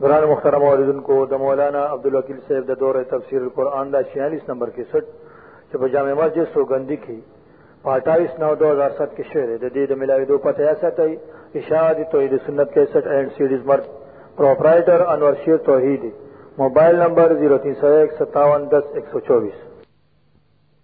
قرآن مخترم عوردن کو دا مولانا عبدالوکیل صاحب دا دور تفسیر القرآن دا چھیالیس نمبر کے سٹ چپا جامع مسجد سو گندی کی پاٹائیس نو دو ہزار سات کے شعر دا دید ملاوی دو پتہ ایسا تئی اشاعت توحید سنت کے سٹ اینڈ سیڈیز مرد پروپرائیٹر انور شیر توحید موبائل نمبر زیرو تین سو ایک ستاون دس ایک سو چوبیس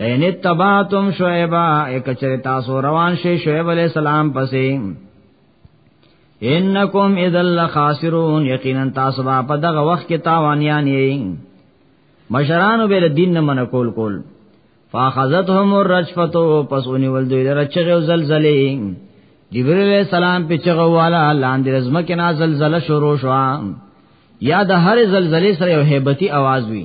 لئن اتبعتم شعیبا اکچر تاسو روان شي شعیب علی السلام پسې انکم اذا لخاسرون یقینا تاسو په دغه وخت کې تاوانیان یې مشرانو به دین نه من کول کول فاخذتهم الرجفه پس اونې ول دوی درچغه او زلزلې جبرئیل علیہ السلام په چغه والا لاندې رزمه کې نا زلزلہ شروع شو یا د هر زلزلې سره یو heibati आवाज وی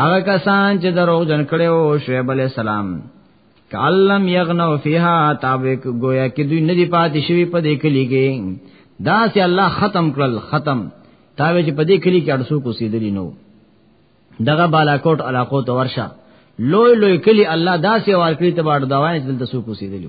هغه کسان چې دروغ جن کړو شعیب علی السلام کالم یغنو فیها تابک گویا کې دوی ندی پاتې شوی په دې کلی کې دا سي الله ختم کړل ختم تاوی چې په دې کلی کې اړسو کو سیدلی نو دغه بالاکوټ علاقو ته ورشه لوی لوی کلی الله دا سي ورکړي ته باډ داوای چې دلته سو کو سیدلی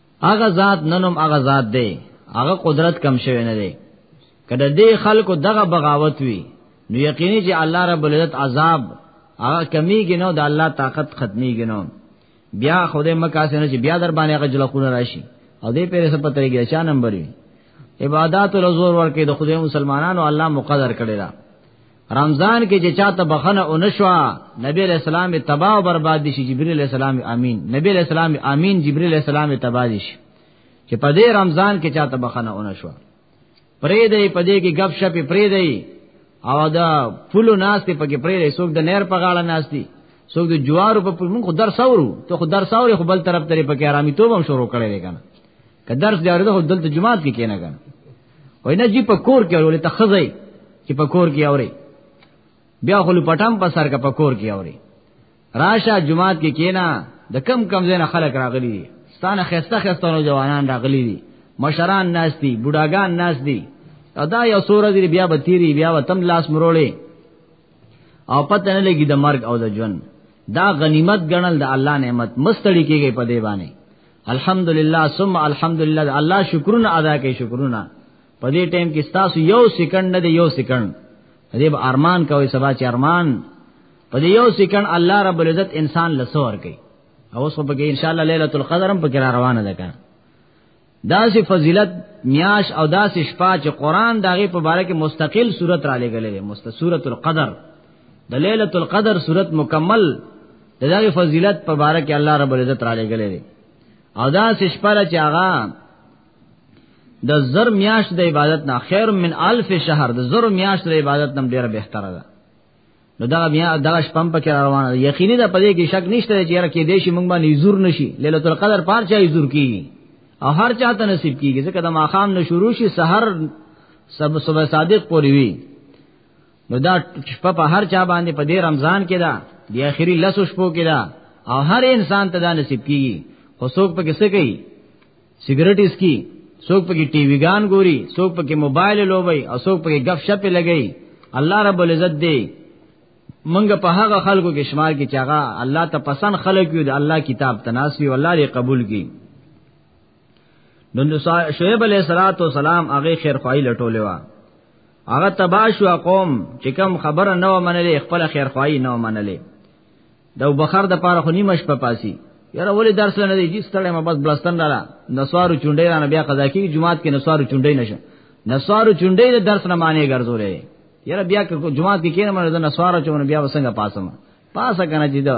هغه ذات ننم هغه ذات دی هغه قدرت کم شوی نه دی کله دې خلکو دغه بغاوت وی نو یقیني چې الله رب العزت عذاب هغه کمیږي نو د الله طاقت ختميږي نو بیا خوده مکه سره چې بیا در باندې هغه جلخونه راشي او دې پیره سره پترې کې چا نمبر وی عبادت او زور ورکې د خدای مسلمانانو الله مقدر کړی دا رمضان کې چې چاته بخنه او نشوا نبی علیہ السلام تباہ او برباد دي شي جبرئیل علیہ السلام امین نبی علیہ السلام امین جبرئیل علیہ السلام تباہ دي شي چې په دې رمضان کې چاته بخنه او نشوا پرې دې په دې کې غب شپ پرې دې او دا فلو ناس ته پکې پرې دې څوک د نیر په غاړه ناس دي څوک د جوارو په موږ خو درس اورو ته خو درس اورې خو بل طرف ته پکې آرامي توبه شروع کړې کنه که درس دی اورې خو دلته جمعات کې کېنه کنه وای نه جی په کور کې اوري ته خزای چې په کور کې اوري بیا خو پټم په سر کا په کور کې اوري راشه جمعات کې کینا د کم کم زنه خلک راغلي دي ستانه خسته خسته نو جوانان راغلي دي مشران ناس دي بوډاګان ناس دي ادا یو سورہ دی بیا بتیری بیا وتم لاس مروړي او پته نه لګي د مرګ او د ژوند دا غنیمت ګڼل د الله نعمت مستړی کیږي په دی باندې الحمدلله ثم الحمدلله الله شکرونه ادا کوي شکرونه په دې ټیم کې تاسو یو سکند نه دی یو سکند دې به ارمان کوي سبا چې ارمان په دې یو سکند الله رب العزت انسان لسور کوي او اوس په کې ان شاء الله ليله القدر هم پکې را روانه ده کنه داسې فضیلت میاش او داسې شپه چې قران داغه په باره کې مستقل صورت را لګلې ده مست سورۃ القدر د ليله القدر صورت مکمل د دغه فضیلت په باره کې الله رب العزت را لګلې دي او دا شپره چې هغه د زر میاش د عبادت نه خیر من الف شهر د زر میاش د عبادت نم ډیره بهتره ده نو دا بیا دا شپم په کې روانه یقیني ده په دې کې شک نشته چې یاره کې دې شي موږ باندې زور نشي ليله القدر پار چا زور کیږي او هر چاته نصیب کیږي ځکه د ماقام نه شروع شي سحر سب صبح صادق پوری وی نو دا شپه په هر چا باندې په دې رمضان کې ده د اخیری لسو شپو کې ده او هر انسان ته دا نصیب کیږي خو څوک پکې څه کوي سیګریټ اس کی څوک پکې ټي وی ګان ګوري څوک پکې موبایل لوبي او څوک پکې غف شپ لګي الله رب العزت دی منګه په هغه خلکو کې شمار کې چاغه الله ته پسند خلک یو د الله کتاب تناسي او الله دې قبول کړي نو نو شعیب علیہ الصلات والسلام هغه خیر خوای لټولې وا هغه تباشو قوم چې کم خبره نه منلې خپل خیر خوای نه منلې دا بخر د پاره خو نیمه شپه پاسي یاره ولې درس نه دی جس تړې ما بس بلستان را نسوارو چونډې را بیا قضا کی جمعات کې نسوارو چونډې نشه نسوارو چونډې د درس نه معنی ګرځولې یاره بیا که جمعات کې کینم نه نسوارو چونډې بیا وسنګ پاسم پاسه کنه چې دا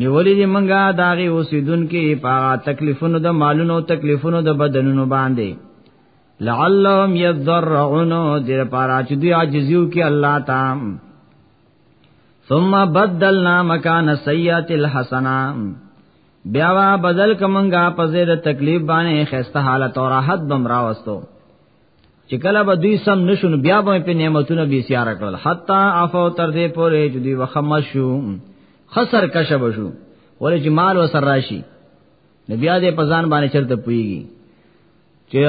نیولې دې منګه داغه اوسیدونکو په تکلیفونو د مالونو تکلیفونو د بدنونو باندې لعلهم یذرعون دې لپاره چې دوی عاجزیو کې الله تام ثم بدلنا مکان سیئات الحسنہ بیا وا بدل کمنګا په زید تکلیف باندې خسته حالت او راحت بم راوستو چې کله به دوی سم نشون بیا به په نعمتونو بي سیار کړل حتا عفو تر دې پورې چې دوی وخم شو خسر کشب شو ولې چې مال وسر راشي نو بیا دې په ځان باندې چرته پويږي چې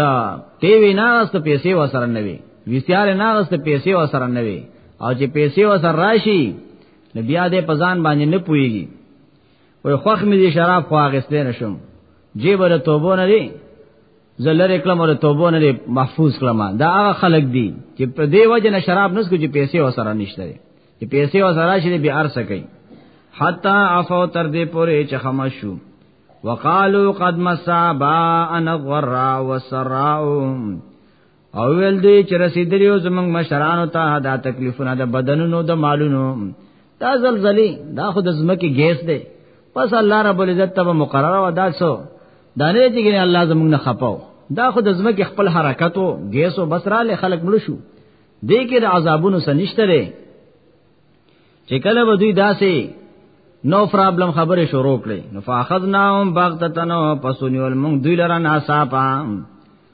تی وی نه واست پیسې وسر نه وي ویستیار نه واست پیسې وسر نه وي او چې پیسې وسر راشي نو بیا دې په ځان باندې نه پويږي وای خوخ مې دي شراب خو اغستې نشم جیب له توبو نه دي زلر کلم له توبو نه دي محفوظ کلم دا هغه خلک دي چې په دې وجه نه شراب نس کو چې پیسې وسره نشته دي چې پیسې وسره شي به ارسه کوي حتا عفو تر دې پورې چې خما شو وقالو قد مسا با ان غرا وسراو او ول دوی چې رسیدلیو زمنګ مشرانو ته دا تکلیفونه د بدنونو د مالونو دا زلزلې دا خو د زمکه ګیس دی پس الله رب العزت ته مقرره و دا سو دا نه چې ګنې الله زمنګ نه خپاو دا خو د زمکه خپل حرکت او ګیس او بسراله خلق مړ شو دې کې د عذابونو سنشته لري چې کله به دوی داسې نو پرابلم خبره شروع کړي نو فاخذناهم بغتتنو پسونیول موږ دوی لره ناصافه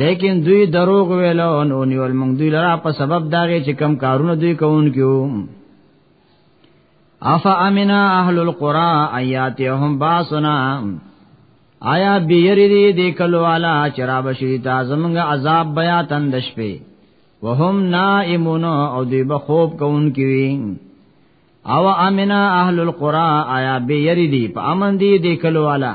لیکن دوی دروغ ویلو ان اونیول موږ دوی لرا په سبب داغه چې کم کارونه دوی کوونکیو افا امنا اهل القرى اياتهم باسنا آیا بیری دی دی کلو والا چراب شری تا زمنګ عذاب بیا تند شپې وهم نائمون او دی بخوب کون کی او امنا اهل القرى آیا بیری دی په امن دی دی کلو والا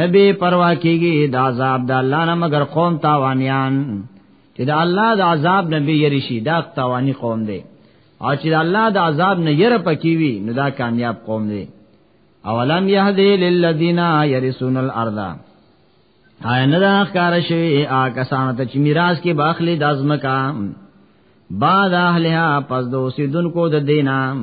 نبی پروا کیږي د عذاب د الله نه مگر قوم تاوانیان چې د الله د عذاب نه به یری شي دا تاوانی قوم دی او چې د الله د عذاب نه یره پکې وي نو دا کامیاب قوم دی اولم یهدی للذین یرثون الارض آیا نه دا ښکار شوی آ کسان ته چې میراث کې باخلی د ازمکا بعد اهلها پس دوسیدونکو د دینام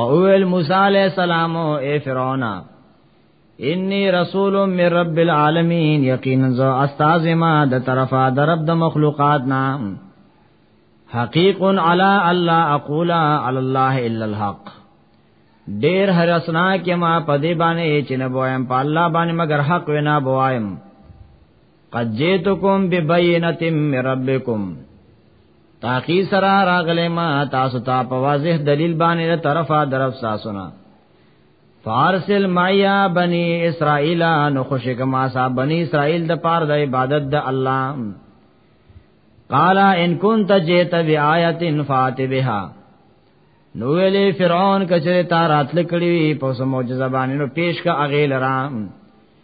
او ویل موسی علیہ السلام اے فرعون انی رسول من رب العالمین یقینا ز استاذ ما د طرفا د رب د مخلوقات نام حقیق علی الله اقول علی الله الا الحق ډیر حرسنا کې ما پدې باندې چې نه بوایم په الله باندې مگر حق وینا بوایم قد جئتکم ببینۃ من ربکم تاقی سرا راغلی ما تاسو تا په واضح دلیل باندې له طرفه درف ساسونه فارسل مایا بنی اسرائیل نو خوشی کما صاحب بنی اسرائیل د پار د عبادت د الله قالا ان كنت جئت بآيات فات بها نو ویلی فرعون کچره تا راتل کړي په سموجه زبانینو پیش کا اغیل رام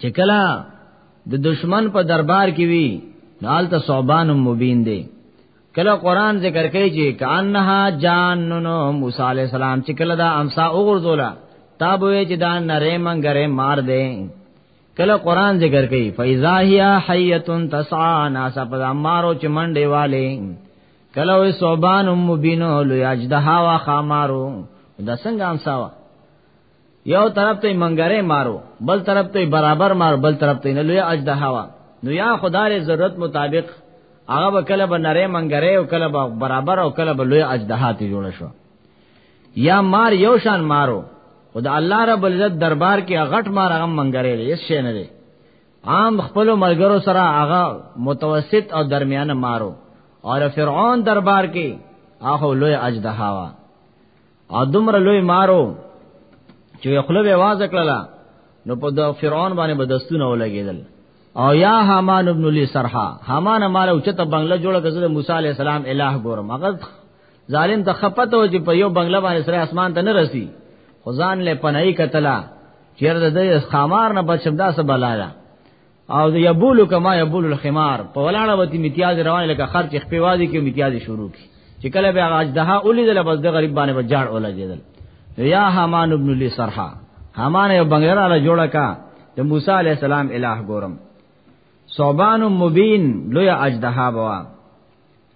چې کله د دشمن په دربار کې وی نال ته صوبان مبین دی کله قران ذکر کوي چې کانها جانن موسی علی السلام چې کله دا امسا وګرځولا تاب وی چې دا نره منګره مار دی کله قران ذکر کوي فیزا هی حیتن تسعا ناس په مارو چې منډه والے کله وی صوبان مبینو لوی اجدها وا خامارو دا څنګه امسا وا یو طرف ته منګره مارو بل طرف ته برابر مار بل طرف ته نه لوی اجدها وا نو یا خدای ضرورت مطابق هغه به کله به نری منګره او کله به برابر او کله به لوی اجدها ته جوړ شو یا مار یو شان مارو خدا الله رب العزت دربار کې غټ مار هغه منګره لري هیڅ شي نه لري عام خپل ملګرو سره هغه متوسط او درمیانه مارو اور فرعون دربار کې هغه لوی اجدها وا او دمر لوی مارو چې خپل به आवाज کړلا نو په د فرعون باندې بدستونه ولګیدل او یا حامان ابن لی سرحا حامان مال او چته بنگله جوړه کړه د موسی علی السلام الہ ګورم هغه ظالم ته خپته و چې په یو بنگله باندې سره اسمان ته نه رسی خدان له پنای کتلا چیر د خامار نه بچم دا سه بلاله او د یبول کما یبول الخمار په ولاړه وتی امتیاز روان لکه خرچ خپوازي کې امتیاز شروع کی چې کله به هغه اجدها اولیدل بس د غریب باندې بجاړ ولګیدل یا حمان ابن لی سرحا حمان یو بنگړه له جوړه کا د موسی علی السلام الہ ګورم صوبان مبین لوی اجدها بوا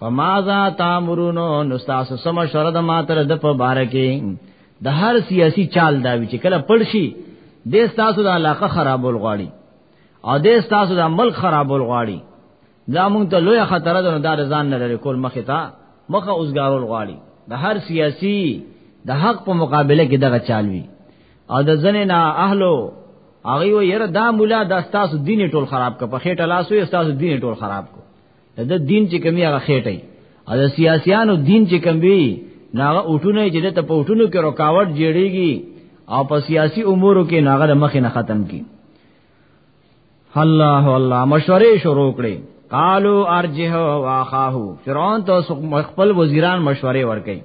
فماذا تامرون نستاس سم شرد ماتر د په بارکه د هر سیاسي چال دا وی چې کله پړشي د تاسو د علاقه خرابول غواړي او د تاسو د ملک خرابول غواړي دا مونږ ته لوی خطر ده نو دا ځان نه لري کول مخه تا مخه اوسګارول غواړي د هر سیاسي د حق په مقابله کې دغه چالوي او د ځنې نه اهلو هغه یو یره دا مولا د تاسو دین ټول خراب ک په خېټه لاسو یې تاسو دین ټول خراب ک د دین چې کمی هغه خېټي او د سیاسيانو دین چې کم وی ناغه اوټونه چې د په اوټونو کې رکاوټ جوړیږي او په سیاسي امورو کې ناغه د مخ نه ختم کی الله الله مشورې شروع کړې قالو ارجه واخاه فرعون ته خپل وزیران مشورې ورکړي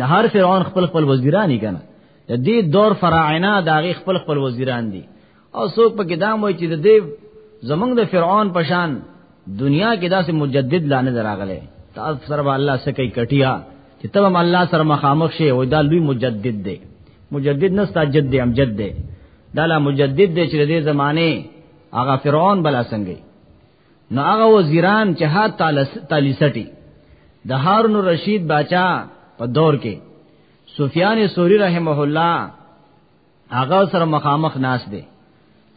نه هر فرعون خپل خپل وزیرانی کنه د دې دور فراعنه دا غي خپل خپل وزیران دي او څوک پکې دا وایي چې د دې زمنګ د فرعون پشان دنیا کې داسې مجدد لانه دراغله تاسو سره الله سکه کټیا چې تب هم الله سره مخامخ شي او دا لوی مجدد دی مجدد نه ستا جد دی هم جد دی دا لا مجدد دی چې د دې زمانه هغه فرعون بل اسنګي نو هغه وزیران چې ها تالی سټي د هارون رشید باچا په دور کې سفیان سوری رحمه الله هغه سره مخامخ ناس دی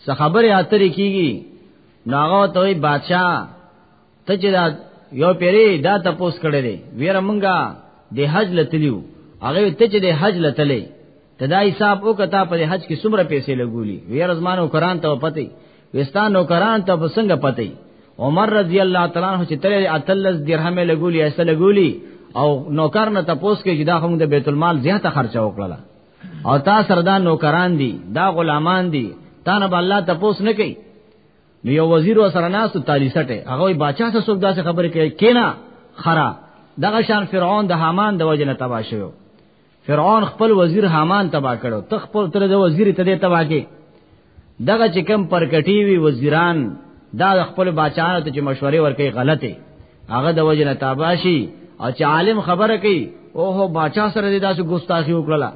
څه خبره اترې کیږي ناغه ته وی بادشاہ ته چې دا یو پیری دا تپوس کړی دی ویره مونږه د حج لتلیو هغه ته چې د حج لتلی ته دا حساب وکتا په حج کې څومره پیسې لګولي وی رزمانو قران ته پته وستان نو قران ته څنګه پته عمر رضی الله تعالی عنہ چې تل اتلس درهم لګولي ایسه لګولي او نوکر نه تپوس کې جدا هم د بیت المال زیاته خرچه وکړه او تا سره دا نوکران دي دا غلامان دي تا نه الله تپوس نه کوي نو یو وزیر سره ناس ته تالی سټه هغه بچا سره څوک داسې خبرې کوي کینا خرا دغه شان فرعون د حامان د وجنه تبا شوی فرعون خپل وزیر حامان تبا کړو ته خپل تر د وزیر ته دې تبا کې دغه چې کم پرکټي وی وزیران دا خپل بچانو ته چې مشورې ورکړي غلطه هغه د وجنه تاباشي او چې عالم خبره کوي اوه بچا سره دې داسې ګستاخی وکړه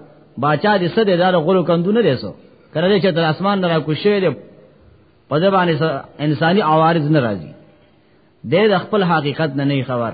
بچا دې سده دار غلو کندو نه رسو کړه دې چې تر اسمان نه را کوشې دې په دې باندې انساني عوارض نه راځي دې د خپل حقیقت نه نه خبر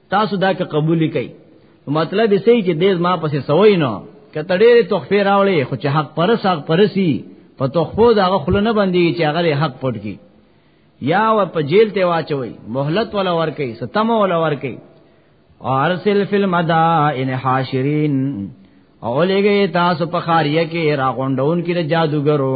تاسو دا که قبول کړئ مطلب یې سي چې دې ما پسې سوي نه کته ډېر تخفي راوړي خو چې حق پر ساق پرسي په تخفو دا غخل نه باندې چې هغه حق پټ کی یا و په جیل ته واچوي مهلت ولا ور کوي ستم ولا ور کوي ارسل فی المدائن حاشرین او لګي تاسو په خاریه کې راغونډون کې جادوګرو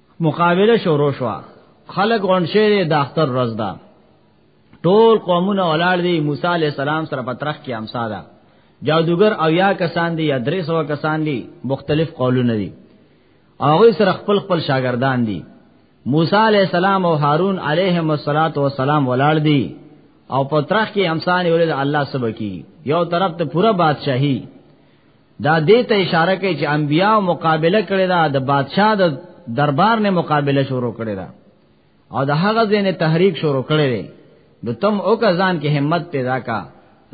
مقابله شروع شو خلک غونډشه د اختر ورځ ده ټول قومونه ولاړ دي موسی عليه السلام سره په ترخ کې امسا ده جادوګر او یا کسان دي یا درې سو کسان دي مختلف قولونه دي هغه سره خپل خپل شاګردان دي موسی علی السلام او هارون علیهم الصلاۃ والسلام ولاړ دي او په ترخ کې امسان ولې الله سبکی یو طرف ته پورا بادشاہي دا دې ته اشاره کوي چې انبیا مقابله کړي دا د بادشاہ د دربار نه مقابله شروع کړي دا او د هغه ځین تحریک شروع کړي دي نو تم او کزان کې همت پیدا کا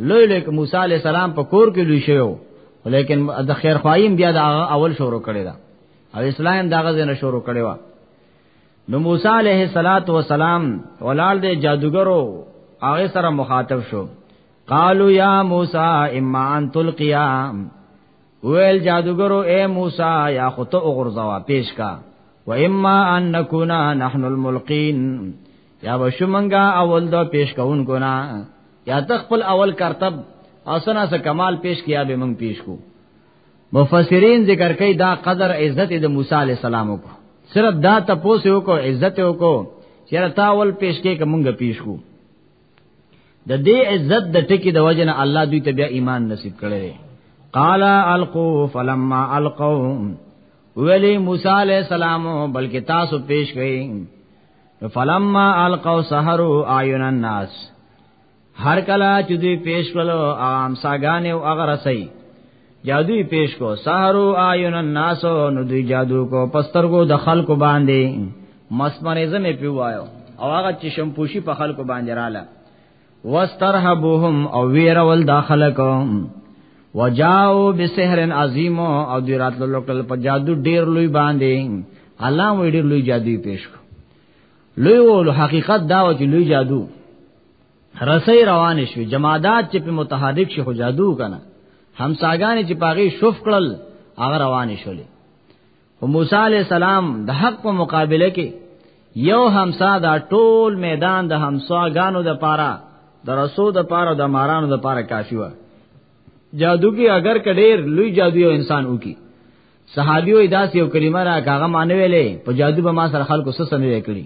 لوی لوی موسی علی السلام په کور کې لوي شو لیکن د خیر خوایم بیا د اول شروع کړي دا او اسلام دغه ځین شروع کړي وا نو موسی علیه السلام ولال دې جادوګرو هغه سره مخاطب شو قالو یا موسی اما ان تلقیا ویل جادوګرو اے موسی یا خو ته وګرځوا پیش کا و اما ان نکونا نحن الملقین یا وشمنګا اول دا پیش کون ګنا یا تخپل اول کرتب اسنا سے کمال پیش کیا به موږ پیش کو مفسرین ذکر کوي دا قدر عزت د موسی علی السلام کو صرف دا تپوس یو کو عزت یو کو چیرې تا اول پیش کې کومګه پیش کو د دې عزت د ټکی د وجنه الله دوی ته بیا ایمان نصیب کړي قال القو فلما القو ویلی موسی علیہ السلام بلکې تاسو پیش کړئ فلما القوا سحروا اعین الناس هر کلا چې دوی پیش کړو عام ساګانې او اغرسي جادو یې پیش کو سحرو آیون الناس نو دوی جادو کو پسترګو د خلکو باندې مسمرزم یې پیوایو او هغه چې شمپوشي په خلکو باندې رااله واسترهبهم او ویرول داخلکم وجاو بسحر عظیم او دی راتلو لوکل په جادو ډیر لوی باندې الله مو ډیر لوی جادو پیش کو لوی ول حقیقت دا و چې لوی جادو رسې روان شوې جمادات چې په متحرک شي خو جادو کنه همساګان چې پاغي شوف کړل هغه روان شولې او موسی عليه السلام د حق په مقابله کې یو همسا دا ټول میدان د همساګانو د پاره د رسو د پاره د مارانو د پاره کافی و جادو کې اگر کډیر لوی جادو یو انسان وکي صحابیو داس یو کلمه را کاغه مانویلې په جادو به ما سره خلکو سره سمې کړی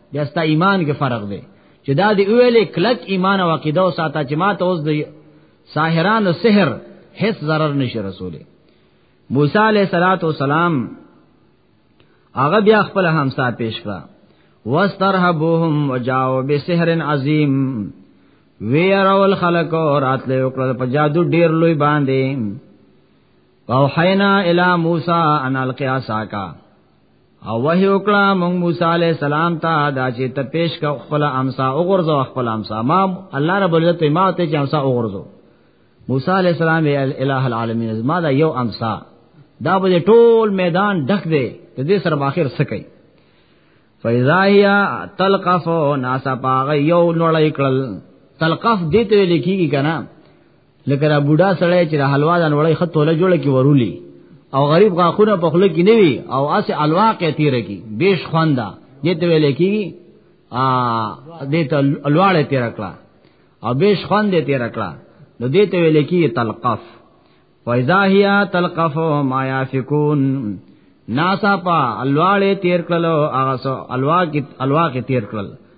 بیا ستا ایمان کې فرق دی چې دا دی ویلې کلک ایمان او عقیده او ساته چې ما ته اوس دی ساحران او سحر هیڅ zarar نشي رسوله موسی علیہ الصلوۃ والسلام هغه بیا خپل همسا پیش کړه واسترهبوهم وجاو بسحر عظیم ویرول خلق او راتله وکړه په جادو ډیر لوی باندې او حینا الی موسی ان القیاسا کا او وه وکړه مونږ موسی علی السلام ته دا چې ته پیش کا خپل امسا او غرزو خپل امسا ما الله رب العزت ما ته چې امسا او غرزو موسی علی السلام ای الہ العالمین ما دا یو امسا دا به ټول میدان ډک دی ته دې سره باخر سکی فیزایا تلقف ناسا پاغ یو نړی کړل تلقف دې ته لیکيږي کنه لکه دا بوډا سړی چې د حلوا د نوړې خط توله جوړه کی ورولي او غریب غاخونه په خله کې نیوي او اس الوا کې تیر کی بیش خواندا دې ته ویل کیږي ا دې ته الواړه تیر کړه او بیش خوان دې تیر کړه نو دې ته ویل کیږي تلقف وایذا هيا تلقف ما یافکون ناسا پا الواړه تیر کړلو هغه الوا کې الوا کې تیر کړل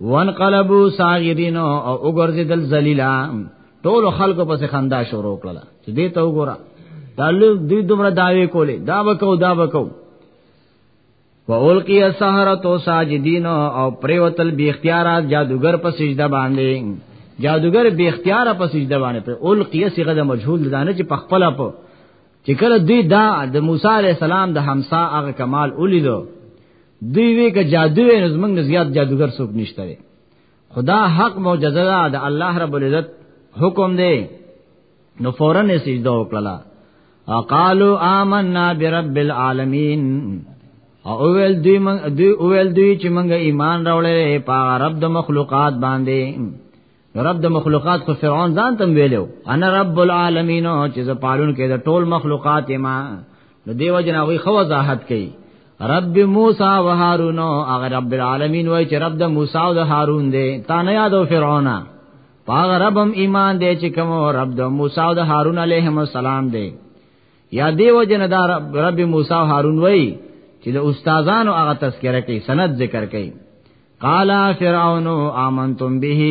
وانقلبوا صاغرين او وګرځیدل ذلیلا ټول خلکو پس خندا شروع کړل چې دې ته وګوره تعلق دې دومره داوی کولې دا وکاو دا وکاو وَأُلْقِيَ السَّحَرَةُ سَاجِدِينَ او پریوتل بی اختیار جادوګر په سجده باندې جادوګر بی اختیار په سجده باندې په القیه صيغه د مجهول دانه چې پخپل په چې کله دوی دا د موسی عليه السلام د همسا هغه کمال ولیدو دوی وی که جادو نه زمنګ زیات جادوګر څوک نشته دی خدا حق معجزه ده د الله رب العزت حکم دی نو فورا سجده وکړه اقالو آمنا برب العالمین او اول دوی من دوی اول دوی چې موږ ایمان راوړل په رب د مخلوقات باندې رب د مخلوقات خو فرعون ځان تم ویلو انا رب العالمین چې ز پالون کې د ټول مخلوقات ما د دیو جناوی خو وضاحت کړي رب موسی و هارون هغه رب العالمین وای چې رب د موسی او د هارون دی تا نه یادو فرعون پاغه ربم ایمان دی چې کوم رب د موسی او د هارون علیهم السلام دی یا دیو جن دا رب موسی او هارون وای چې د استادانو هغه تذکرہ کوي سند ذکر کوي قال فرعون آمنتم به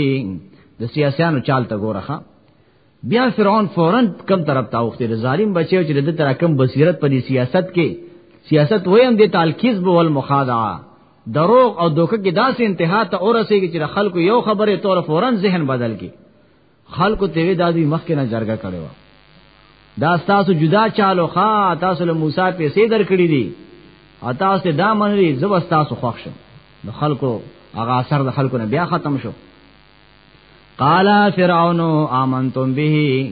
د سیاسيانو چال ته ګورخه بیا فرعون فورن کم طرف ته اوخته د ظالم بچیو چې د تر کم بصیرت په دې سیاست کې سیاست ویم د تالکیز بو المخادعه دروغ او دوکه کې داسې انتها ته اورسېږي چې خلکو یو خبره تور فورن ذهن بدل کی خلکو ته وی دا دوی مخکې نه جرګه کړي و دا تاسو جدا چالو ښا تاسو له موسی پیسې درکړې دي او تاسو دا منلي زب تاسو خوښ شم نو خلکو هغه اثر د خلکو نه بیا ختم شو قال فرعون آمنتم به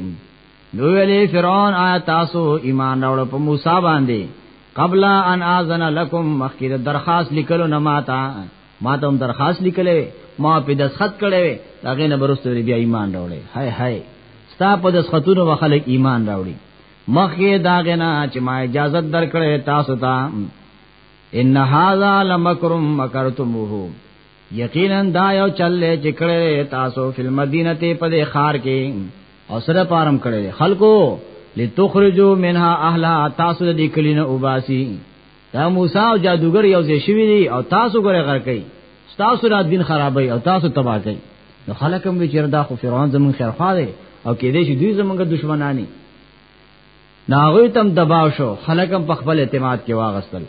نو ویلی فرعون آیا تاسو ایمان راوړ په موسی باندې قبل ان اذن لكم مخکې درخواست لیکلو نه ماته ما ته هم درخواست لیکلې ما په دسخط کړې هغه نه برسته بیا ایمان راوړې هاي هاي ستا په دسخطونو وخلک ایمان راوړي مخه داغه نه چې ما اجازه درکړې تاسو ته ان هاذا لمکر مکرتموه یقینا دا یو چلې چې کړې تاسو فل مدینه ته په خار کې او سره پارم کړې خلکو لتخرجوا منها اهلها تاسو دې کلینه وباسي دا موسی او جادوګر یو ځای شوی دی او تاسو ګره غر کوي تاسو را دین خرابوي او تاسو تباہ کوي نو خلک هم چې دا خو فرعون زمون خیر خوا دی او کې دې چې دوی زمونږ دشمنانی ناغوی تم دباو شو خلک هم په خپل اعتماد کې واغستل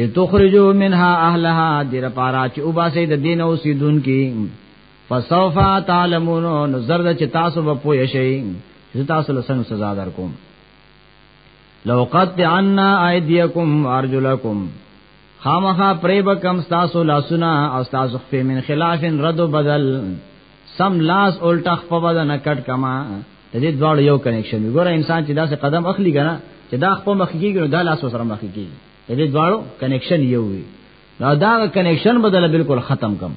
لتخرجوا منها اهلها دیر پارا چې وباسي د دین او سیدون کې فسوف تعلمون نو زرد چې تاسو به پوه شئ چې تاسو له څنګه سزا درکوم لو قد عنا ايديكم وارجلكم خامخا پرې به کم تاسو لاسونه او تاسو خپې من خلاف رد بدل سم لاس الټه خپه بدن کټ کما د دې دواړو یو کنیکشن وګوره انسان چې داسې قدم اخلي کنه چې دا خپل مخ کېږي نو دا لاس سره مخ کېږي د دې دواړو کنیکشن یو وي دا دا کنیکشن بدل بالکل ختم کم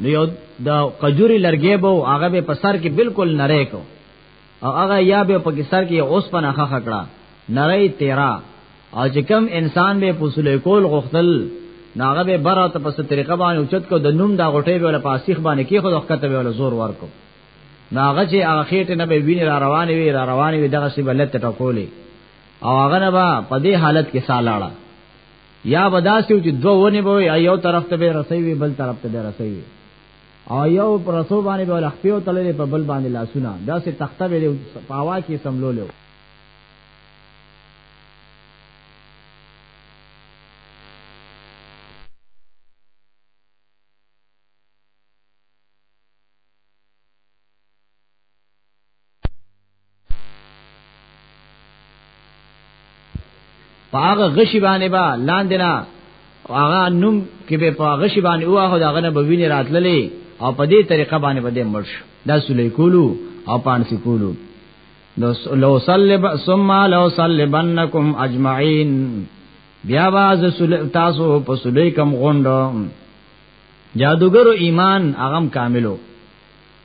نو یو د قجوري لرګې بو هغه به په سر کې بالکل نری کو او هغه یا به په سر کې اوس په نخه خکړه نری تیرا او چې کم انسان به پوسل کول غختل ناغه به بره ته پس طریقه باندې اوچت کو د نوم دا غټې به ولا پاسیخ باندې کې خو وخت به ولا زور ورکو ناغه چې هغه خېټه نه به ویني را روانې وي را روانې وي دغه سی بلته ټکولې او هغه نه با په دې حالت کې سالاړه یا بداسیو چې دوه ونی به یو طرف ته به رسي وي بل طرف ته به رسي وي او یو پر رسو باندې به لخپې او تللې په بل باندې لاسونه داسې تخته به په هوا کې سملولو پاغه غشی باندې با لاندې نه هغه نوم کې به په غشی باندې واه دا غنه به ویني راتللې او په دې طریقه باندې به دې مرش دا سولې کولو او پانسی کولو نو لو صلب ثم لو صلبنکم اجمعين بیا باز تاسو په سولې کم غوندو جادوګرو ایمان هغه کاملو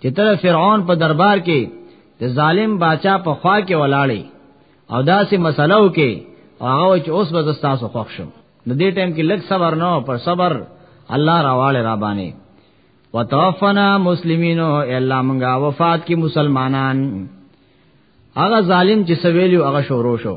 چې تر فرعون په دربار کې د ظالم باچا په خوا کې ولاړې او داسې مسله وکي هغه چې اوس به تاسو خوښ شم د دې ټیم کې لږ صبر نه پر صبر الله راواله را باندې وتوفنا مسلمینو الا منغا وفات کی مسلمانان هغه ظالم چې سویلو هغه شورو شو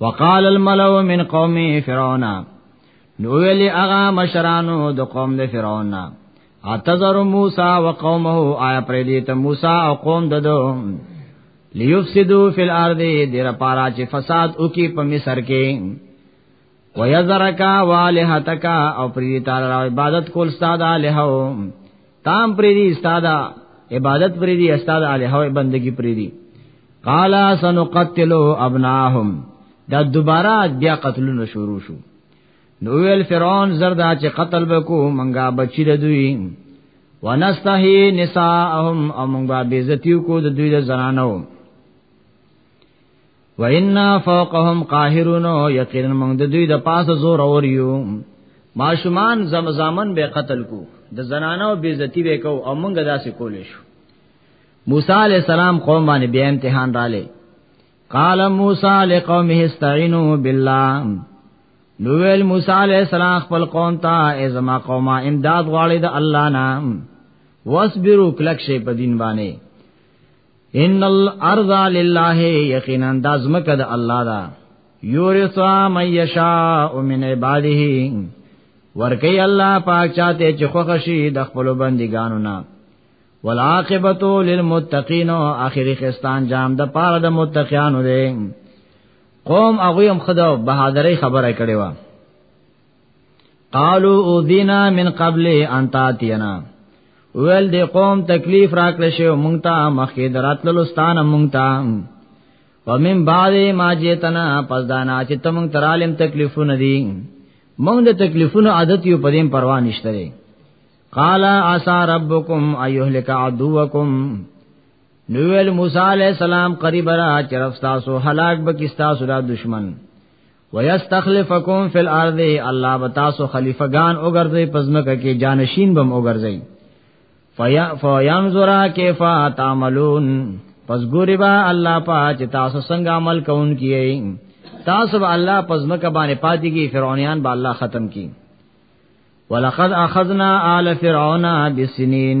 وقال الملو من قوم فرعون نو ویلی اغا مشرانو د قوم د فرعون اتذر موسی وقومه آیا پر دې ته موسی او قوم ددو لیفسدو فی الارض دیر پارا چې فساد وکي په مصر کې ويذرکا والہتکا او پری تعالی عبادت کول استاد الہو تام پری دی استاد عبادت پری دی استاد الہ بندگی پری دی قال سنقتلو ابناهم دا دوباره بیا قتلونه شروع شو نو ویل فرعون زردا چې قتل وکړو منګه بچی د دوی ونستحی نساءهم او منګه بیزتیو کو د دوی د زنانو وإنا فوقهم قاهرون یقینا موږ د دوی د پاسه زور اور یو ماشومان زمزامن به قتل کو د زنانو بے عزتی به کو او موږ داسې کول شو موسی علی السلام قوم باندې بیا امتحان رااله قال موسی لقومه استعینوا بالله نوویل موسی علی السلام خپل قوم ته ای زما قومه امداد غواړي د الله نام واصبروا کلک شی په دین باندې ان الارض لله یقینا د ازمکه د الله دا یورثا من یشاء من عباده ورکی الله پاک چاته چې خوښي د خپل بندګانو نه والعاقبت للمتقین او اخری خستان جام د پاره د متقینانو دی قوم هغه هم خدا بهادرۍ خبره کړې و قالو اوذینا من قبل ان تاتینا ویل دی قوم تکلیف راکړ شو مونږ ته مخکې دراتلو ستان مونږ ته ومن بعد ما جیتنا پس دانا چې تم ترالم تکلیفونه دي مونږ د تکلیفونو عادت یو پدیم پروا نشته لري قال عسى ربكم ايهلك عدوكم نوول موسی علیہ السلام قریب را چرفتا سو هلاک بکستا سو دشمن ويستخلفكم في الارض الله بتاسو خلیفګان وګرځي پزمکه کې جانشین بم وګرځي فیا فینظرا کیف تعملون پس ګوري با الله پاک تاسو څنګه عمل کوون کیي تاسو به الله پزمکه باندې پاتې کی فرعونیان به الله ختم کی ولقد اخذنا آل فرعون بالسنين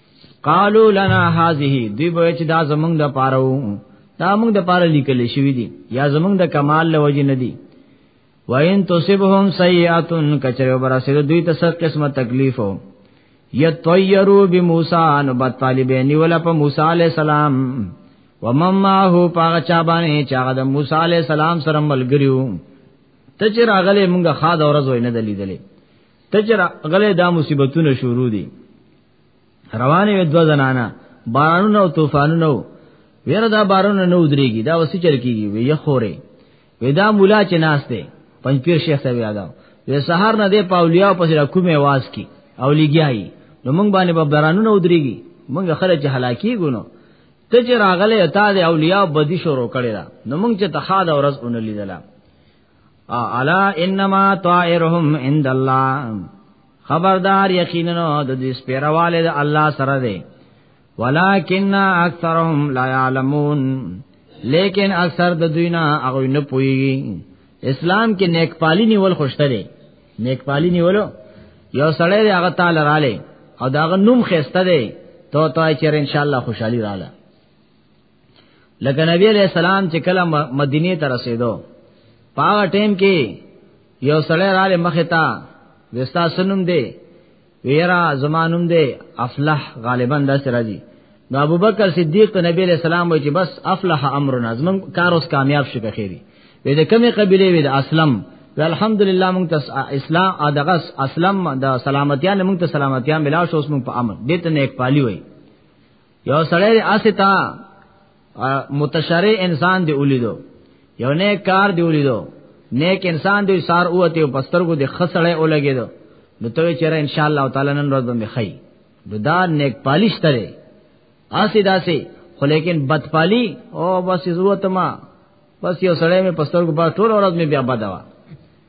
قالو لنا هذه دی به چې دا زمونږ د پاره وو دا موږ د پاره لیکل شوی دی یا زمونږ د کمال لوجه نه دی وین تصبهم سیئات کچره برا سره دوی ته سخت قسمه تکلیف وو یطیرو بموسی نو بد طالبین ولا په موسی علی السلام ومم ما هو پاغه چا باندې چا د موسی علی السلام سره ملګریو ته چې راغله مونږه خاد اورځوي نه دلیدلې ته چې راغله دا مصیبتونه شروع دي روانه وې دو زنانا بارانونو او طوفانونو ویره دا بارونه نه ودرېږي دا وسې چل کیږي وی یې خورې وی دا مولا چې ناس دی پنځ پیر شیخ صاحب یادو وی سحر نه دی پاولیا پسې را کومه आवाज کی او لګیایي نو مونږ باندې په بارانونو ودرېږي مونږ خره چې هلاکی ګونو ته چې راغله تا د اولیاء بدی شروع کړی دا نو مونږ چې تخاد اورز اون لیدله الا انما طائرهم عند الله خبردار یقینا د دې سپیرواله د الله سره دی ولکن اکثرهم لا يعلمون لیکن اکثر د دوی نه هغه نه پوي اسلام کې نیک پالی نیول خوشته دی نیک پالی نیولو یو سړی دی هغه تعالی رااله او داغه نوم خسته دی تو تو چیر ان شاء الله خوشحالي رااله لکه نبی علیہ السلام چې کله مدینه ته رسیدو پاغه ټیم کې یو سړی رااله مخه تا وستا سنم دی ویرا زمانم دی افلح غالبا دا سره دی نو ابو بکر صدیق ته نبی علیہ السلام وایي چې بس افلح امرنا زمون کار اوس کامیاب شي بخیری وې د کمی قبیله وې د اسلم الحمدلله مونږ ته اسلام ادغس اسلم د سلامتیا نه مونږ ته سلامتیا ملا شو اوس مونږ په امن دې ته نیک پالی وایي یو سړی استا متشرع انسان دی ولیدو یو نیک کار دی ولیدو نیک انسان دی سار اوته او پسترګو دی خسړې اولګیدو نو ته چیرې ان شاء الله تعالی نن ورځ باندې خی نو دا نیک پالیش تره اسی داسي خو لیکن بدپالی او بس ضرورت ما بس یو سړی می پسترګو په ټول ورځ می بیا بدوا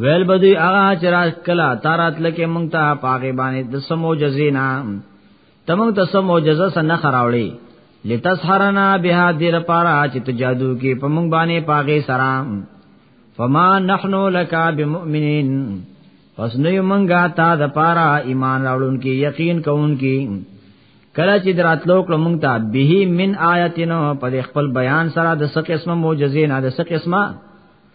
ویل بدی هغه چې را کلا تارات لکه مونږ ته پاګې باندې د سمو جزینا تمنګ ته سمو جزا سن خراوړي لتسحرنا بها دیر پارا چې ته جادو کې په مونږ باندې پاګې سلام فما نحنو لك بمؤمنين پس نو مونږه تا د پارا ایمان راوړون کې یقین کوون کې کله چې دراتلو کړه مونږ ته به من آیاتینو په خپل بیان سره د څه قسمه معجزې نه د څه قسمه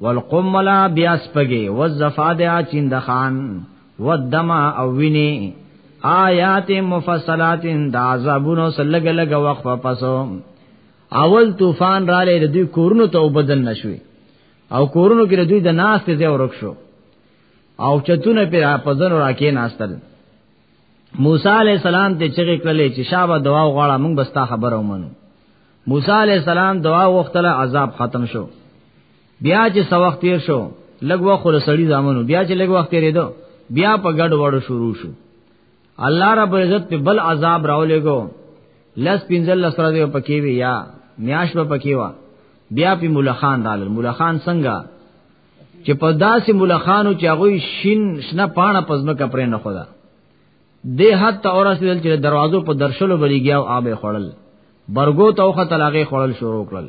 والقملا بیا سپګي والزفادع چندخان والدم او ویني آیات مفصلات دا عذابونو سلګ لګ وقف پسو اول طوفان را لې دوی کورونو ته وبدل نشوي او کورونو کې دوی د ناس ته ځای ورک شو او چتونه پر پزن راکې ناستل موسی علی السلام ته چې کله چې شابه دعا وغواړه موږ بستا خبره ومنو موسی علی السلام دعا وختله عذاب ختم شو بیا چې سو وخت تیر شو لګ وخت له سړی زامنو بیا چې لګ وخت تیر دو بیا په ګډ وړو شروع شو الله رب عزت په بل عذاب راولېګو لس پنځل لس راځي پکې وی یا میاش په پکې وا بیا په ملخان رال ملخان څنګه چې په داسې ملخانو چې هغه شین شنه پاڼه پزما کپرې نه خدا دی حد ته اورسل چې دروازو په درشلو بریګیا او آبه خړل برګو ته وخت لاغه خړل شروع کړل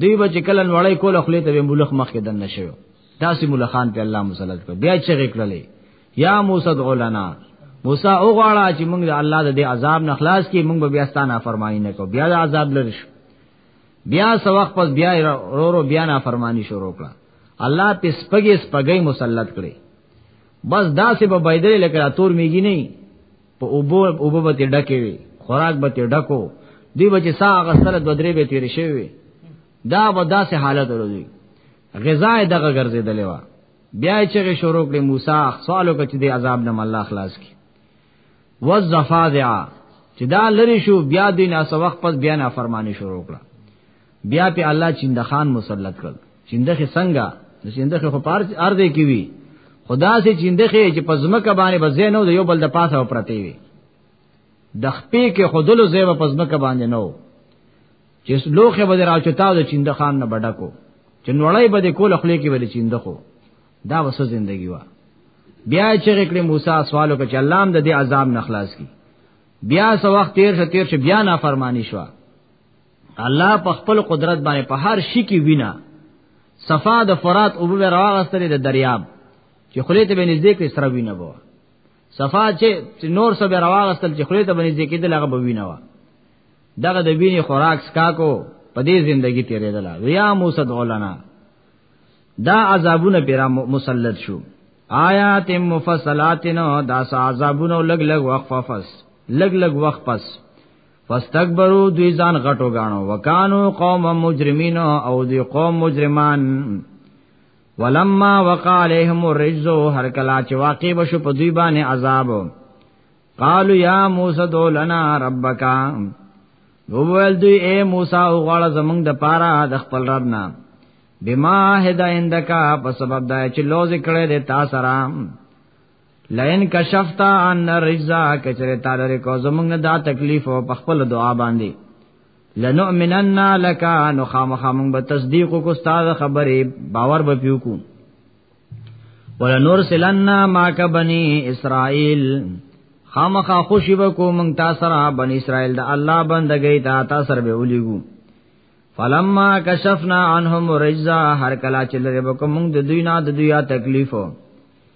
دوی به چې کله نړۍ کوله خلې ته ملخ مخ کې دن نشو داسې ملخان په الله مسلط کړ بیا چې غکړلې یا موسی دعو لنا موسی او غواړه چې موږ د الله د دې عذاب نه خلاص کړي موږ به بیا ستانه فرمایي نه کو بیا د عذاب لری شو بیا سوخ پس بیا رو رو بیا نه فرمانی شروع کړه الله پس پګې سپګې مسلط کړي بس دا سه په بایدل لکه تور میږي نه په اوبو اوبو به ډکه وي خوراک به ډکو دی بچ سا غسل د درې به تیر شي وي دا به دا سه حالت ورځي غذا دغه ګرځیدلې وا بیا چې شروع کړي موسی سوالو کچ دی عذاب نه الله خلاص کی والزفاذع چې دا لری شو بیا دین اس وخت پس بیا نه فرمانی شروع کړه بیا په الله چیند خان مسلط کړ چیندخه څنګه د چیندخه خو پارس ارده کی وی خدا سي چیندخه چې پزمکه باندې بزې نو د یو بل د پاسه او پرتی وی د خپې کې خودلو زیب پزمکه باندې نو چې لوخه به راچتا د چیند خان نه بډکو چې نوړای به د کول خلې کې ول چیندخو دا وسه زندگی وا بیا چې کړي موسی سوالو کې چې الله هم د دې عذاب نه خلاص کی بیا سو وخت تیر شه تیر شه بیا نافرمانی شوه الله په خپل قدرت باندې په هر شي کې وینا صفا د فرات او به راغستره د دریاب چې خلیت به نږدې کې سره وینا بو صفا چې نور سره راغستل چې خلیت به نږدې کې د لغه به وینا وا دغه د ویني خوراک سکا کو په دې ژوندۍ تیرېدل ویا موسی دولنا دا عذابونه پیرا مسلط شو آیات مفصلات نو دا عذابونه لګ لګ وقففس لګ لګ وقفس فاستكبروا دوی ځان غټو غاڼو وکانو قوم مجرمین او دوی قوم مجرمان ولما وقع عليهم الرجز هر کلا چې واقع بشو په دوی باندې عذاب قالوا يا موسى دولنا ربك دوول دوی اے موسی او غواړه زمونږ د پاره د خپل رب نه بما هدا اندکا په سبب دا چې لوز کړه دې تا سره لئن کشفتا ان رجزا کچره تا لري کو زمونږ دا تکلیف او په خپل دعا باندې لنؤمنن لك نو خامخا مونږ به تصدیق کو استاد خبره باور به پیو کو ولنرسلن ماک بني اسرائيل خامخا خوشی به کو مونږ تاسو را بني اسرائيل د الله بندګۍ ته تاسو سره به ولېګو فلما کشفنا عنهم رجزا هر کلا چې لري به کو مونږ د دوی نه د دوی تکلیفو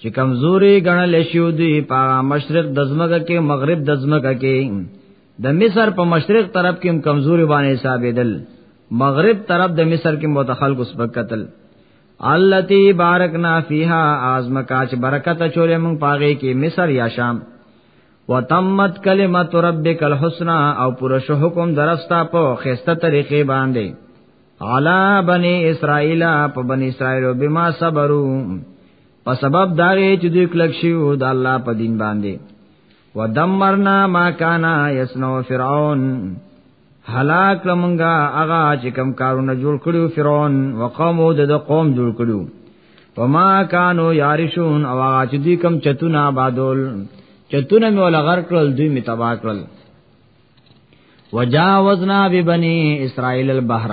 چې کمزوري غنل شو دی په مشرق د زمګه کې مغرب د زمګه کې د مصر په مشرق طرف کې کمزوري باندې حسابېدل مغرب طرف د مصر کې متخلق اوس بکتل التی بارکنا فیها ازمکا چې برکت چولې مونږ پاغه کې مصر یا شام وتمت کلمت ربک الحسنا او پر شو حکم درستا په خسته طریقې باندې علا بنی اسرائیل په بنی اسرائیل بما صبروا په سبب دا چې دوی کلک شي او د الله په دین باندې ودمرنا ما کان یسنو فرعون هلاک لمنګا اغا چې کم کارونه جوړ کړیو فرعون وقوم د قوم جوړ کړیو وما کانو یارشون او هغه چې دوی کم چتونه آبادول چتونه می ول غر کړل دوی می تبا کړل وجاوزنا ببنی اسرائیل البحر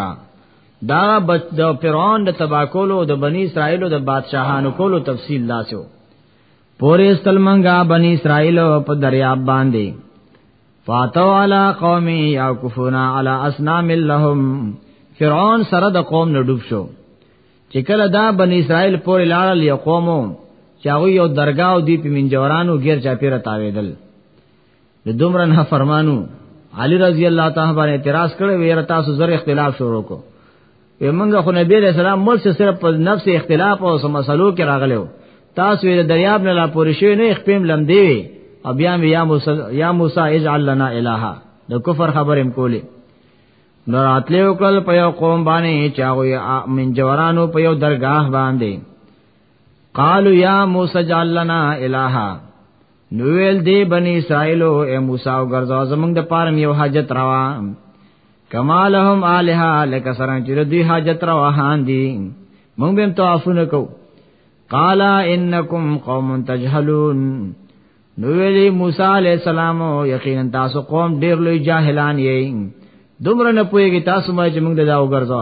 دا بچ د فرعون د تباکولو د بنی اسرائیلو د بادشاہانو کولو تفصیل لاسو پورې استلمنګا بنی اسرائیل په دریاب باندې فاتو علی قوم یاکفونا علی اصنام لهم فرعون سره د قوم نه ډوب شو چې کله دا بنی اسرائیل پورې لاړل یو قومو چې هغه یو درگاه او دی په منجورانو غیر چا پیره تاویدل د دومره نه فرمانو علی رضی الله تعالی باندې اعتراض کړو ویره تاسو زر اختلاف شروع کو ومنګه خو نبی علیہ السلام مل سے صرف په نفس اختلاف او سم مسلو کې راغلو تاسو یې دریاب نه لا پورې شوی نه خپم لم دی او بیا یا موسی یا موسی اجعل لنا الها د کفر خبرم کولې نو راتلې وکړ په یو قوم باندې چاغوي من جورانو په یو درگاه باندې قالو یا موسی جعل لنا الها نو ویل دی بنی اسرائیل او موسی او ګرځاو زمنګ د پاره یو حاجت روا کما لهم الها لک سره چې دوی حاجت روا هان دي مونږ به توافونه کو قال انکم قوم تجهلون نو ویلی موسی علی السلام یقینا تاسو قوم ډیر لوی جاهلان یې دومره نه پوهیږي تاسو ما چې موږ دا وګرځو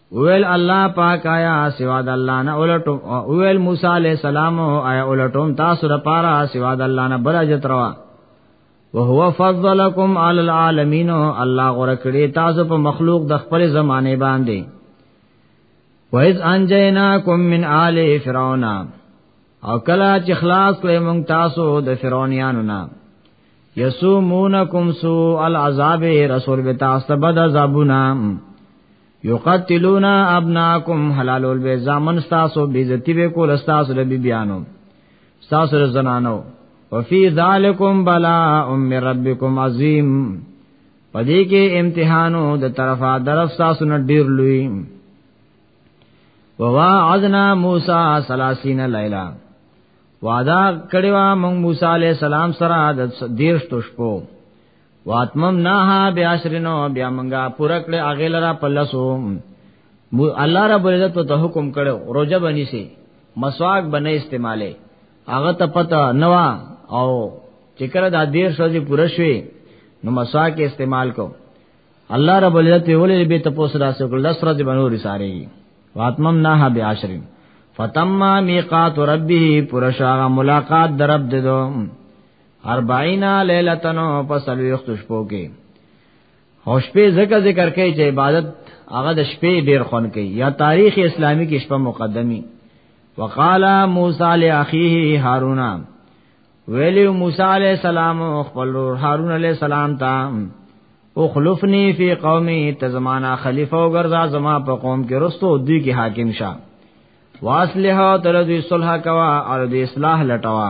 ویل الله پاک آیا سوا د الله نه اولټو ویل موسی علی السلام آیا اولټوم تاسو د پاره سوا د الله نه بل اجت روا وهو فضلکم علی العالمین الله غره کړی تاسو په مخلوق د خپل زمانه باندې وایز انجیناکم من آل فرعون او کلا چې خلاص کړې مونږ تاسو د فرعونانو نه یسومونکم سو العذاب رسول به تاسو بد عذابونه یقتلون ابناکم حلال البی زامن تاسو بیزتی به کول تاسو ربی بیانو تاسو زنانو وفي ذالکم بلاء من ربکم عظیم پدې کې امتحانو د طرفه درف تاسو نه ډیر لوی وواعدنا موسی 30 لیلا وعده کړی و موږ موسی علی السلام سره د دیر شپو واتمم نها بیاشرنو بیا منګه پوره کړ اغه لرا پلسو الله رب عزت ته حکم کړو روزه بنی سي مسواک بنه استعماله هغه ته پته نوا او چې کړه دا دیر شوزي پوره شوي نو مسواک استعمال کو الله رب العزت ولې به تاسو راسو کړ لس ورځې بنور ساري واتمم نها بیاشرن فتم میقات ربه پرشا ملاقات درب ددو 40 لیلتن په سلوخت شپو کې او شپې زکه ذکر کوي چې عبادت هغه د شپې ډیر خون کوي یا تاریخ اسلامی کې شپه مقدمي وقال موسی لاخيه هارون ویلی موسی علیہ السلام خپل هارون علیہ السلام ته او خلفنی فی قومی ته زمانہ خلیفہ او ګرځا زما په قوم کې رستو دوی کې حاکم شه واصلح تر دوی صلح کوا او د اصلاح لټوا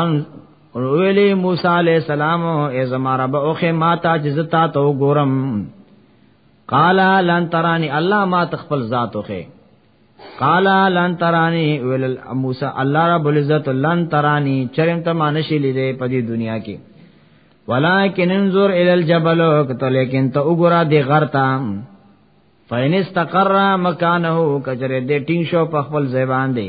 ان ویلی موسی علیہ السلام ای زما رب اوخه ما تا جزتا تو ګورم قال لن ترانی الله ما تخپل ذات اوخه قال لن ترانی ویل موسی الله رب العزت لن ترانی چرم ته مانشی لیدې په دې دنیا کې ولکن انظر ال الجبل کته لیکن ته وګوره دی غرتا فین استقر مکانه کجره دې ټینګ شو په خپل ځای باندې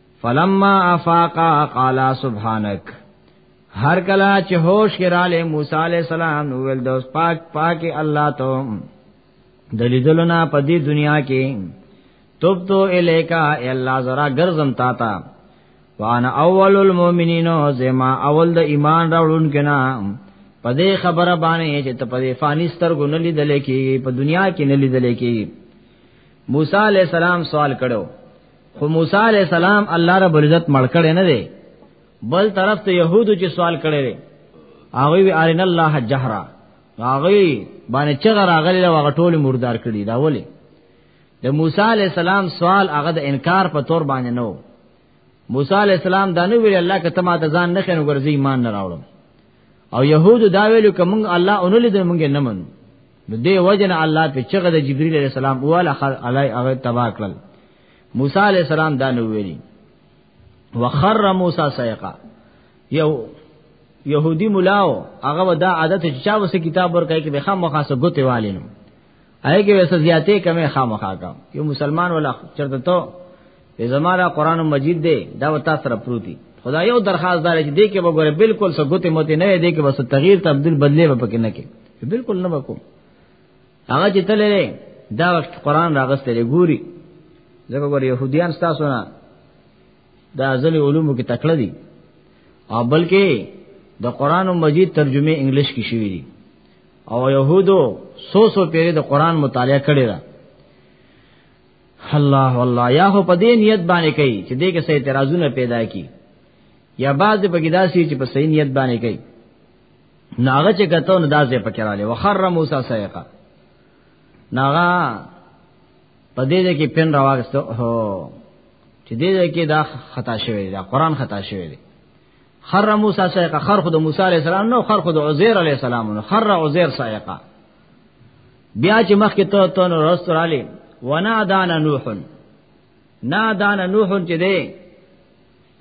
فلما افاقا قالا سبحانك هر کلا چې هوش کې رااله موسی عليه السلام نو ول دوس پاک پاک الله ته د لیدلونه په دې دنیا کې توب تو الیکا ای الله زرا ګرځم تا تا وانا اول المؤمنین زما اول د ایمان راوړون کنا پدې خبره باندې چې ته پدې فانی سترګو نه لیدل کې په دنیا کې نه لیدل کې موسی علی السلام سوال کړو خو موسی علی السلام الله رب العزت مړ کړي نه دی بل طرف ته يهودو چې سوال کړي دي هغه وی ارین الله جهرا هغه باندې چې راغلی دا هغه ټول مردار کړي دا ولي د موسی علی السلام سوال هغه د انکار په تور باندې نو موسی علی السلام دا نو ویل الله کته ما ته ځان نه خنو ګرځي ایمان نه راوړم او يهودو دا ویلو کوم الله اونلې د مونږ نه منو نو دی وجن الله په چغه د جبرئیل علیہ السلام والا خل علی هغه تبا کړل موسی علیہ السلام دا نو ویلی وخر موسی سیقا یو يهودي ملاو هغه دا عادت چې چا وسه کتاب ورکای کې به خامخا سره ګوتې والینو آی کې وسه زیاتې کمې خامخا کا یو مسلمان ولا چرته ته په زماره قران مجید دی دا وتا سره پروتي خدا یو درخواست دار چې دې کې وګوره بالکل څه ګوتې مته نه دې کې بس تغییر تبديل بدلې به پکې نه کې بالکل نه وکم هغه چې تللې دا وخت قران راغستلې ګوري ځکه ګور يهوديان تاسو نه دا ځلې علومو کې تکړه دي او بلکې د قران مجید ترجمه انګلیش کې شوې دي او يهودو سو سو پیری د قران مطالعه کړی دا الله الله یا هو په دې نیت باندې کوي چې دې کې څه اعتراضونه پیدا کی یا بعض په کې داسي چې په صحیح نیت باندې کوي ناغه چې کته نو داسې پکې رااله وخر موسی سایقه ناغه په دې کې پن راوغستو هو چې دې کې دا خطا شوی دا قران خطا شوی دی خر موسی سائقه خر خود موسی علی السلام نو خر خود عزیر علی السلام نو خر عزیر سائقه بیا چې مخکې ته ته نو رستور علی ونا دان نوح نا دان نوح چې دی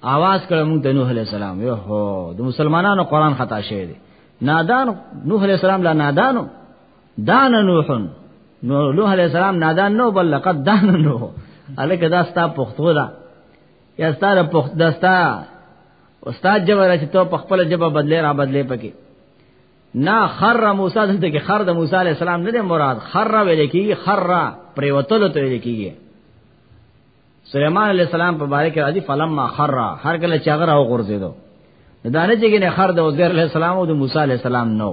आवाज کړه مونږ ته نوح علی السلام یو هو د مسلمانانو قران خطا شوی دی نادان نوح علی السلام لا نادانو دان نوح نو نوح علی السلام نادان نو بل لقد دان نوح الکه دا ستا پختو ده یا ستاره پخت دستا استاد جبر چې ته په خپل جبه بدلې را بدلې پکې نه خر موسی دلته کې خر د موسی علی السلام نه دی مراد خر ویل کېږي خر پریوتل ته ویل کېږي سليمان علی السلام په باره کې راځي فلما خر هر کله چې هغه راو غورځیدو دا نه چې نه خر د عزیر علی السلام او د موسی علی السلام نو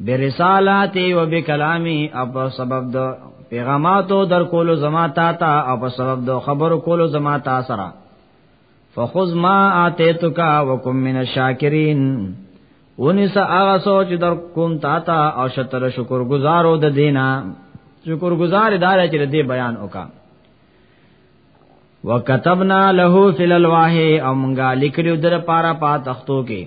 برسالاتی و بکلامی اپ سبب د پیغاماتو در کولو زما تا تا اپ سبب د خبر کولو زما تا سره فخذ ما اتیتک وکم من الشاکرین ونس هغه سوچ در کوم تا تا او شتر شکر گزارو د دینا شکر گزار دار چې دې بیان وکا وکتبنا له فی الالواح او مونږه لیکلو در پارا پاتختو کې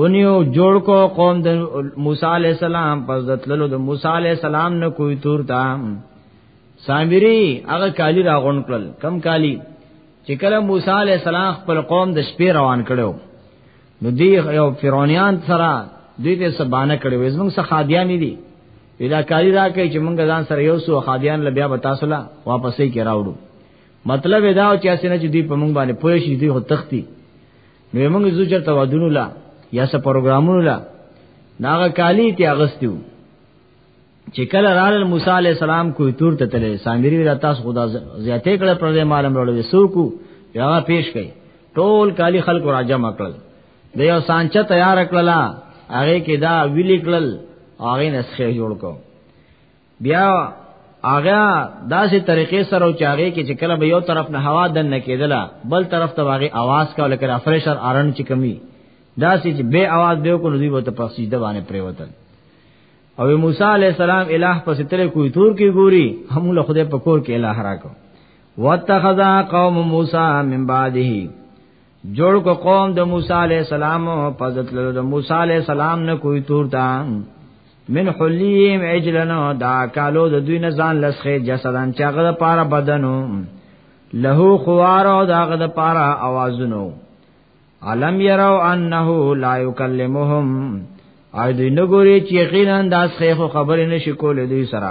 ونیو جوړ کو قوم د موسی علی السلام پس دتللو د موسی علی السلام نه کوی تور تا سامری هغه کالی راغون کړل کم کالی چې کله موسی علی السلام خپل قوم د شپې روان کړو نو دی یو فرعونیان سره دوی ته سبانه کړو زمونږ څخه خادیان دي پیدا کاری را کوي چې مونږ ځان سره یو سو خادیان ل بیا بتاسلا واپسې کې راوړو مطلب دا چې اسنه چې دوی په مونږ باندې پوه شي دوی هو تختی نو موږ زو چرته ودونو لا یا څه پروګرامونو لا ناغه کالی تی اغستیو چې کله رال موسی علی السلام کوی تور ته تله سامری ویل تاسو خدا زیاته کړه پر دې مالم وروړي سوکو یا پیش کړي ټول کالی خلق را جمع کړل د یو سانچه تیار کړلا هغه کې دا ویل کړل هغه نسخه جوړ کو بیا هغه داسې طریقې سره او چاغې کې چې کله به یو طرف نه هوا دن نه کېدله بل طرف ته واغې आवाज کاوه لکه افریشر ارن چې کمی داسې چې به आवाज به کو نو دوی به ته په سجده باندې پریوتل او موسی علی السلام الہ په ستره کوی تور کې ګوري هم له خدای په کور کې الہ راکو واتخذا قوم موسی من بعده جوړ کو قوم د موسی علی السلام پزت له د موسی علی السلام نه کوئی تور تا من حلیم عجلنا دا کالو د دوی نه ځان لسخه جسدان چاغه د پاره بدنو له خوار او داغه د پاره आवाजونو علم يروا انه لا يكلمهم اې دوی نګوري چې یقینا داس خو خبرې نشي کولې دوی سره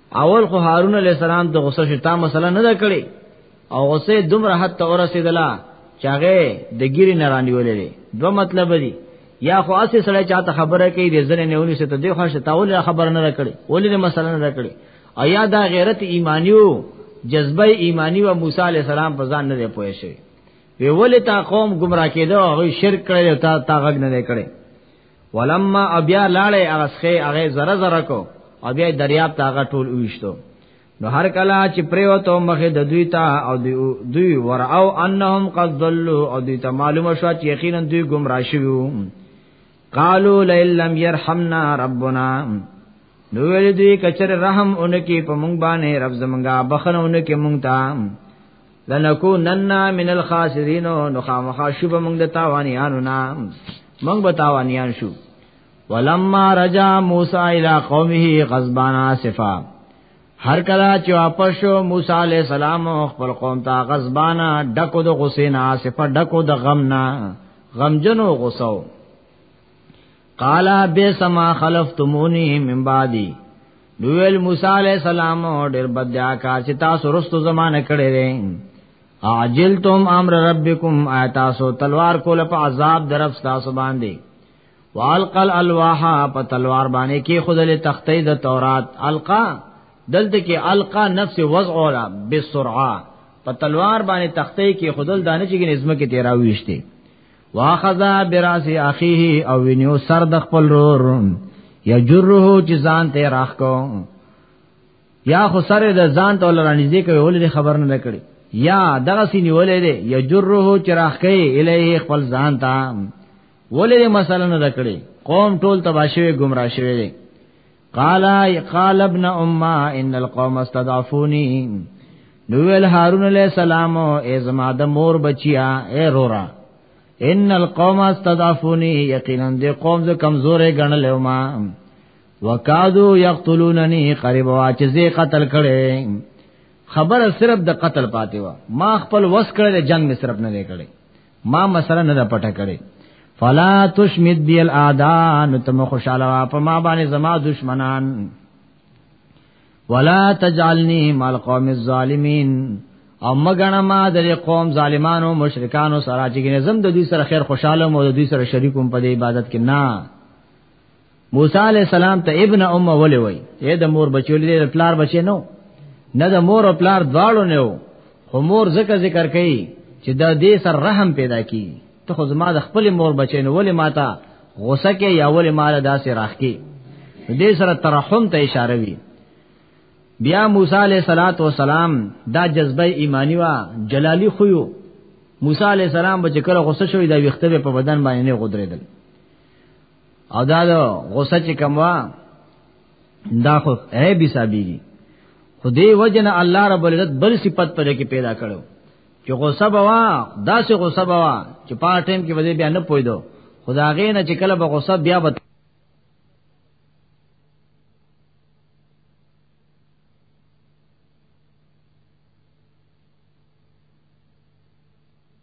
اول خو هارون علی السلام د غصه شتا مسله نه ده کړې او غصه دومره حد ته ورسېدله چې هغه د ګیری نه رانیولې دو مطلب دی یا خو اسی سړی چاته خبره کوي د ځنه نه ونی ست دی خو شتا ول خبر نه کړي ولې مسله نه کړي او یا دا غیرت ایمانیو جذبه ایمانی و موسی علی السلام په ځان نه پوه شي وی ولې تا قوم گمراه کېده او شرک کړی او تا تا غږ نه کړی ولما ابیا لاړې هغه ښه هغه زره زره کو او بیا دریاب ته هغه ټول وښتو نو هر کله چې پریوتو مخه د دوی ته او دوی ور او انهم قد ضلوا او دوی ته معلومه شو چې یقینا دوی گمراه شوو قالو لئن لم يرحمنا ربنا نو ویل دوی کچر رحم اونکي په مونږ باندې رب زمونږه بخنه اونکي مونږ ته لنکونن من الخاسرین نو خامخا شوب موږ د تاوانیانو نام موږ به تاوانیان شو ولما رجا موسی الی قومه غضبان اسفا هر کله چې واپس شو موسی علی السلام خپل قوم ته غضبان ډکو د غصې نه اسفا ډکو د غم نه غمجنو غصو قالا بسما خلفتمونی من بعدی نویل موسی علیہ السلام ډیر بد دیا کار چې تاسو رستو زمانه کړی دی عجلتم امر ربکم تاسو تلوار کول په عذاب درف تاسو باندې والقل الواح په تلوار باندې کې خدل تختې د تورات القا دلته کې القا نفس وضع ولا بسرعه په تلوار باندې تختې کې خدل دانه چې نظم کې تیراويشته واخذا براس اخیه او وینیو سر د خپل رور یجره چې ځان ته راخ کو یا خو سره د ځان ته لرانی ځکه ولې خبر نه کړي یا دغه سینې ولې دی یجره چې راخ کوي الیه خپل ځان ته ولې مسله نه کړي قوم ټول تباشوي گمراه شوی دی قال قال ابن امه ان القوم استضعفوني نوول هارون علیہ السلام ای زما د مور بچیا ای رورا ان القوم استضعفوني یقینا دی قوم ز کمزورې غنل ما وکادو یقتلوننی قریب واچزه قتل کړي خبر صرف د قتل پاتې و ما خپل وس کړل جنگ می صرف نه کړي ما مسله نه پټه کړي فلا تشمت بی الاعداء نو تم خوشاله وا په ما باندې زما دشمنان ولا تجعلنی مال قوم الظالمین او مګنه ما د قوم ظالمانو مشرکانو سره چې زم د دوی سره خیر خوشاله مو د دوی سره شریکوم په عبادت کې نه موسی علی السلام ته ابن ام ولې وای اے د مور بچو لري پلار بچي نو نه د مور او پلار دواړو نه وو خو مور زکه ذکر کوي چې دا دې سر رحم پیدا کی ته خو زما د خپل مور بچی نو ولې ماته غوسه کې یا ولې مال داسې راخکی دې سره ترحم ته اشاره وی بیا موسی علیہ الصلات والسلام دا جذبه ایمانی وا جلالی خویو موسی علیہ السلام بچ کله غوسه شوی دا ویخته په بدن باندې غدرېدل او دا د غوسه چې کموا دا خو اے بي صاحبي خو دې وجن الله رب العزت بل صفت پر کې پیدا کړو چې غوسه بوا داسې غوسه بوا چې په ټیم کې وځي بیا نه پویدو خدا غې نه چې کله به غوسه بیا بت